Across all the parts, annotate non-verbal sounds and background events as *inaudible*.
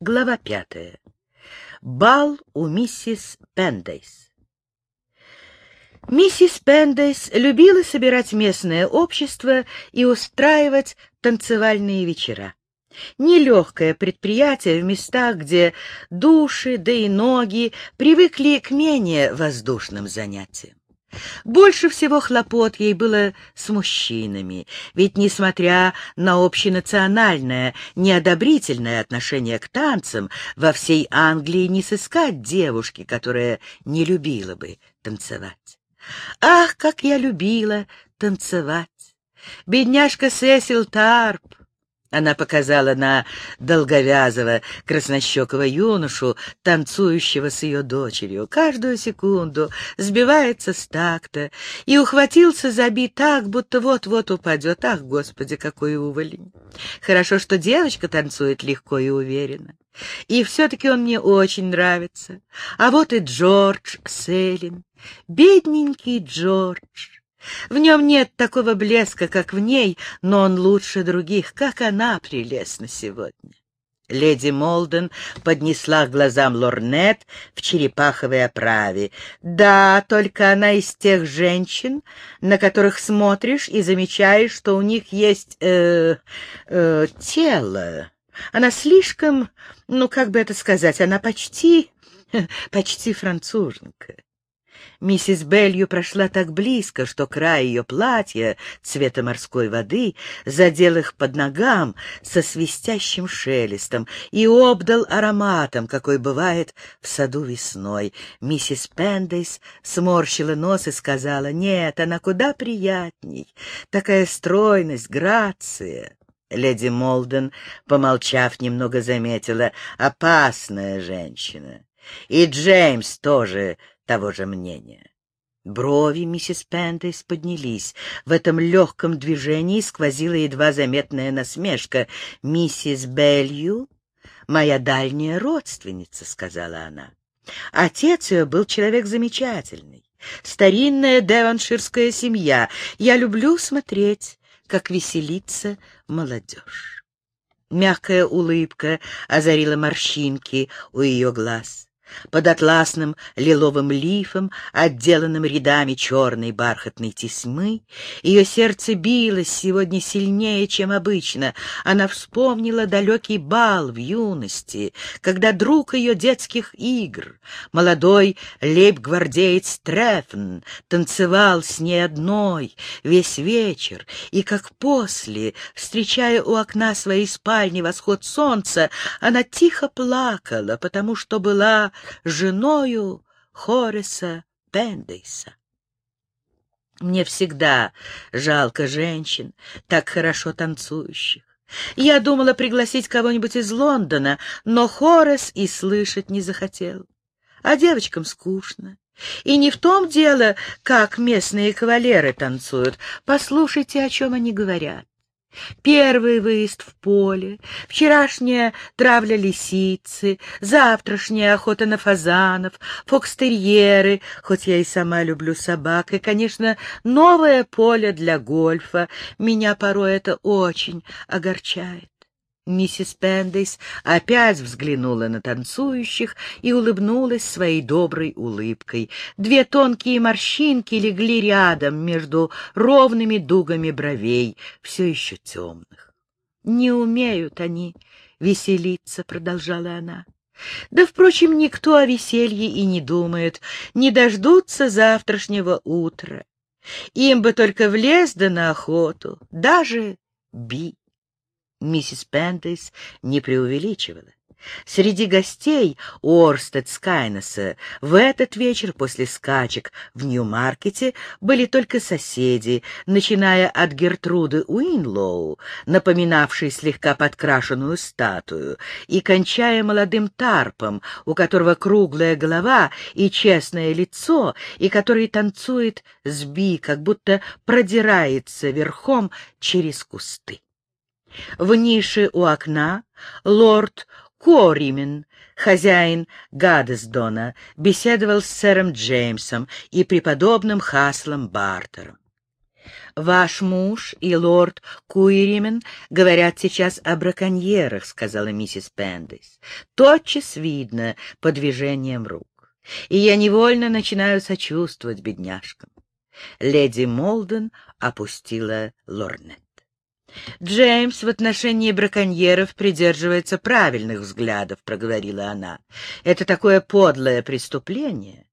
Глава пятая. Бал у миссис Пендейс. Миссис Пендейс любила собирать местное общество и устраивать танцевальные вечера. Нелегкое предприятие в местах, где души, да и ноги привыкли к менее воздушным занятиям. Больше всего хлопот ей было с мужчинами, ведь, несмотря на общенациональное неодобрительное отношение к танцам, во всей Англии не сыскать девушки, которая не любила бы танцевать. Ах, как я любила танцевать! Бедняжка Сесил Тарп, она показала на долговязого, краснощекого юношу, танцующего с ее дочерью. Каждую секунду сбивается с такта и ухватился за би так, будто вот-вот упадет. Ах, Господи, какой уволень! Хорошо, что девочка танцует легко и уверенно. И все-таки он мне очень нравится. А вот и Джордж Селин. Бедненький Джордж. В нем нет такого блеска, как в ней, но он лучше других, как она прелестна сегодня. Леди Молден поднесла к глазам лорнет в черепаховой оправе. Да, только она из тех женщин, на которых смотришь и замечаешь, что у них есть э, э, тело. Она слишком, ну, как бы это сказать, она почти, *laughs* почти француженка. Миссис Белью прошла так близко, что край ее платья цвета морской воды задел их под ногам со свистящим шелестом и обдал ароматом, какой бывает в саду весной. Миссис Пендейс сморщила нос и сказала, «Нет, она куда приятней. Такая стройность, грация». Леди Молден, помолчав, немного заметила, «Опасная женщина». И Джеймс тоже того же мнения. Брови миссис Пендейс поднялись. В этом легком движении сквозила едва заметная насмешка. «Миссис Белью — моя дальняя родственница», — сказала она. Отец ее был человек замечательный. Старинная деванширская семья. Я люблю смотреть, как веселится молодежь. Мягкая улыбка озарила морщинки у ее глаз. Под атласным лиловым лифом, отделанным рядами черной бархатной тесьмы, ее сердце билось сегодня сильнее, чем обычно. Она вспомнила далекий бал в юности, когда друг ее детских игр, молодой лейб-гвардеец Трефн, танцевал с ней одной весь вечер, и как после, встречая у окна своей спальни восход солнца, она тихо плакала, потому что была женою Хореса Пендейса. Мне всегда жалко женщин, так хорошо танцующих. Я думала пригласить кого-нибудь из Лондона, но Хорес и слышать не захотел. А девочкам скучно. И не в том дело, как местные кавалеры танцуют. Послушайте, о чем они говорят. Первый выезд в поле, вчерашняя травля лисицы, завтрашняя охота на фазанов, фокстерьеры, хоть я и сама люблю собак, и, конечно, новое поле для гольфа. Меня порой это очень огорчает. Миссис Пендейс опять взглянула на танцующих и улыбнулась своей доброй улыбкой. Две тонкие морщинки легли рядом между ровными дугами бровей, все еще темных. «Не умеют они веселиться», — продолжала она. Да, впрочем, никто о веселье и не думает, не дождутся завтрашнего утра. Им бы только в лес да на охоту, даже би. Миссис Пендейс не преувеличивала. Среди гостей Орстед Скайнеса в этот вечер после скачек в Нью-Маркете были только соседи, начиная от Гертруды Уинлоу, напоминавшей слегка подкрашенную статую, и кончая молодым Тарпом, у которого круглая голова и честное лицо, и который танцует с Би, как будто продирается верхом через кусты. В нише у окна лорд Коримен, хозяин «Ваш муж и лорд Куиримен говорят сейчас о браконьерах», — сказала миссис Пендис. «Тотчас видно по движениям рук, и я невольно начинаю сочувствовать бедняжкам». Леди Молден опустила лорнет. «Джеймс в отношении браконьеров придерживается правильных взглядов», — проговорила она. «Это такое подлое преступление,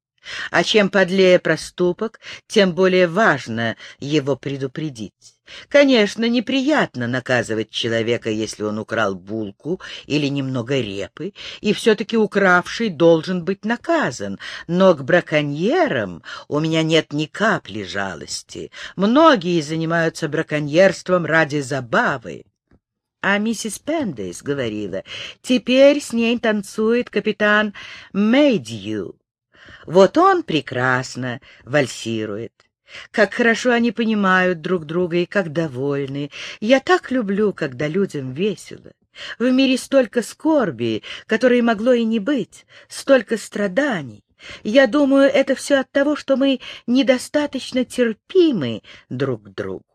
а чем подлее проступок, тем более важно его предупредить. Конечно, неприятно наказывать человека, если он украл булку или немного репы, и все-таки укравший должен быть наказан, но к браконьерам у меня нет ни капли жалости. Многие занимаются браконьерством ради забавы. А миссис Пендейс говорила, теперь с ней танцует капитан Мэйдью. Вот он прекрасно вальсирует. Как хорошо они понимают друг друга и как довольны. Я так люблю, когда людям весело. В мире столько скорби, которой могло и не быть, столько страданий. Я думаю, это все от того, что мы недостаточно терпимы друг к другу.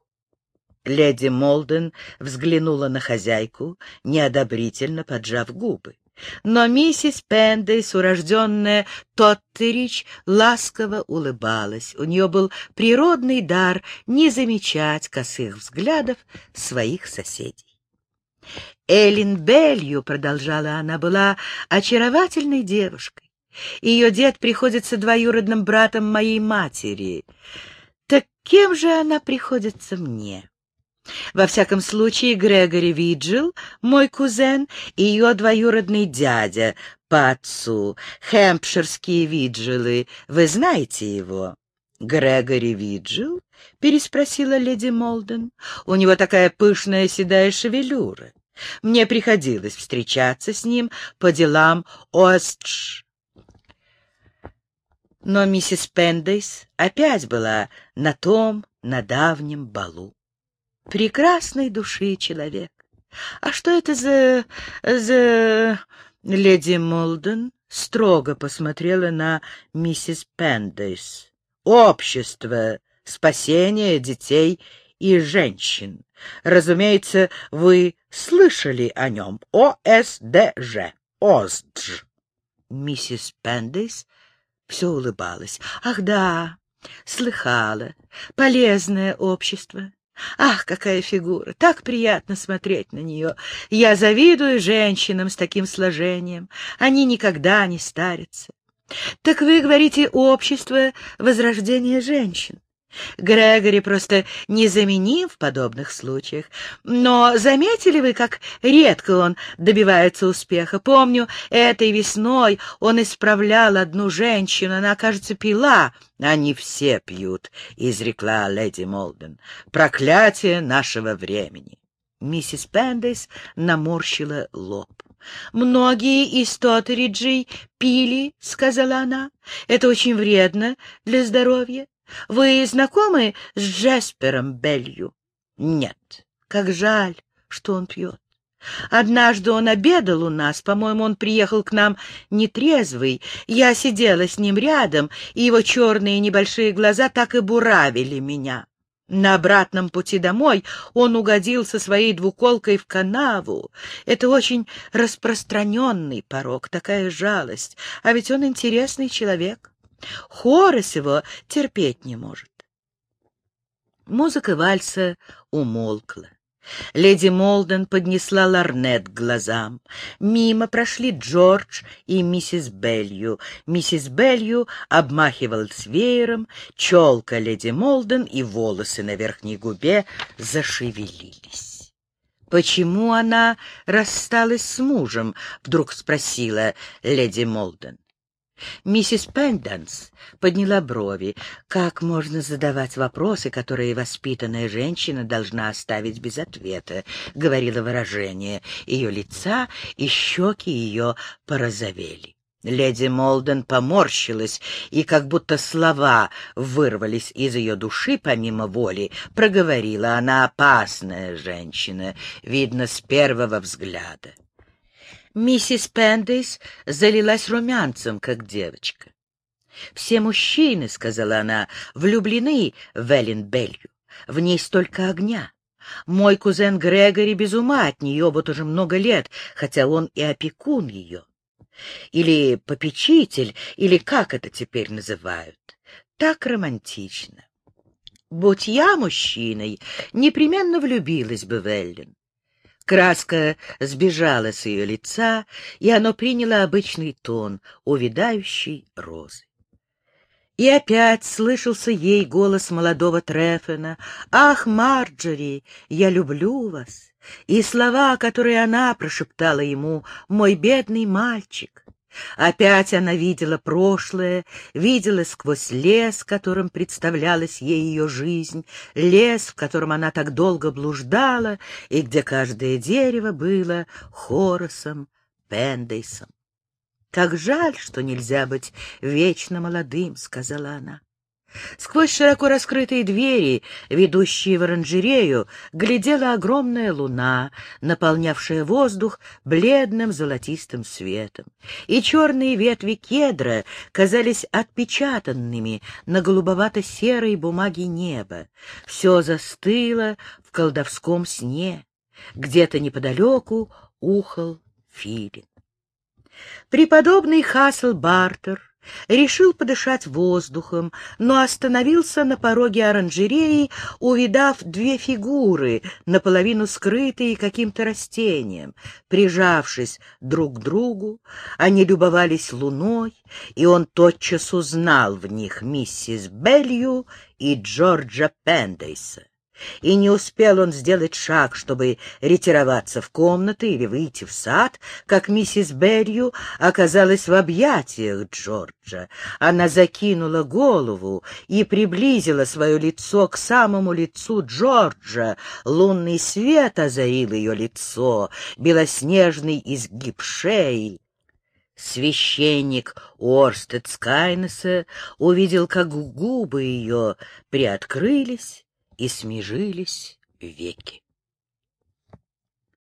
Леди Молден взглянула на хозяйку, неодобрительно поджав губы. Но миссис Пендейс, урожденная Тоттерич, ласково улыбалась. У нее был природный дар не замечать косых взглядов своих соседей. Эллин Белью, продолжала она, была очаровательной девушкой. Ее дед приходится двоюродным братом моей матери. Так кем же она приходится мне? Во всяком случае, Грегори Виджил, мой кузен, и ее двоюродный дядя по отцу, хэмпширские Виджилы, вы знаете его? Грегори Виджил? — переспросила леди Молден. — У него такая пышная седая шевелюра. Мне приходилось встречаться с ним по делам Остш. Но миссис Пендейс опять была на том, на давнем балу прекрасной души человек. А что это за... за... Леди Молден строго посмотрела на миссис Пендейс. Общество спасения детей и женщин. Разумеется, вы слышали о нем. ОСДЖ. ОСДЖ. Миссис Пендейс все улыбалась. Ах да, слыхала. Полезное общество. Ах, какая фигура! Так приятно смотреть на нее. Я завидую женщинам с таким сложением. Они никогда не старятся. Так вы говорите общество возрождения женщин. Грегори просто незаменим в подобных случаях. Но заметили вы, как редко он добивается успеха? Помню, этой весной он исправлял одну женщину, она, кажется, пила. Они все пьют, — изрекла леди Молден. Проклятие нашего времени. Миссис Пендейс наморщила лоб. «Многие из Тоттериджей пили», — сказала она. «Это очень вредно для здоровья. Вы знакомы с Джеспером Белью? Нет. Как жаль, что он пьет. Однажды он обедал у нас, по-моему, он приехал к нам нетрезвый. Я сидела с ним рядом, и его черные небольшие глаза так и буравили меня. На обратном пути домой он угодил со своей двуколкой в канаву. Это очень распространенный порог, такая жалость. А ведь он интересный человек. Хорос его терпеть не может. Музыка вальса умолкла. Леди Молден поднесла ларнет к глазам. Мимо прошли Джордж и миссис Белью. Миссис Белью обмахивалась веером, челка леди Молден и волосы на верхней губе зашевелились. «Почему она рассталась с мужем?» — вдруг спросила леди Молден. Миссис Пенданс подняла брови. Как можно задавать вопросы, которые воспитанная женщина должна оставить без ответа, — говорило выражение ее лица, и щеки ее порозовели. Леди Молден поморщилась, и как будто слова вырвались из ее души помимо воли, проговорила она опасная женщина, видно, с первого взгляда. Миссис Пендейс залилась румянцем, как девочка. «Все мужчины, — сказала она, — влюблены в Эллен Белью. в ней столько огня. Мой кузен Грегори без ума от нее вот уже много лет, хотя он и опекун ее. Или попечитель, или как это теперь называют. Так романтично. Будь я мужчиной, непременно влюбилась бы в Эллен. Краска сбежала с ее лица, и оно приняло обычный тон увядающей розы. И опять слышался ей голос молодого Трефена. «Ах, Марджори, я люблю вас!» И слова, которые она прошептала ему, «Мой бедный мальчик!» Опять она видела прошлое, видела сквозь лес, которым представлялась ей ее жизнь, лес, в котором она так долго блуждала, и где каждое дерево было Хоросом, Пендейсом. «Как жаль, что нельзя быть вечно молодым», — сказала она. Сквозь широко раскрытые двери, ведущие в оранжерею, глядела огромная луна, наполнявшая воздух бледным золотистым светом, и черные ветви кедра казались отпечатанными на голубовато-серой бумаге неба. Все застыло в колдовском сне. Где-то неподалеку ухал филин. Преподобный Хасл Бартер решил подышать воздухом, но остановился на пороге оранжереи, увидав две фигуры, наполовину скрытые каким-то растением. Прижавшись друг к другу, они любовались луной, и он тотчас узнал в них миссис Белью и Джорджа Пендейса и не успел он сделать шаг, чтобы ретироваться в комнаты или выйти в сад, как миссис Берью оказалась в объятиях Джорджа. Она закинула голову и приблизила свое лицо к самому лицу Джорджа. Лунный свет озарил ее лицо, белоснежный изгиб шеи. Священник Орстед Скайнеса увидел, как губы ее приоткрылись, и смежились веки.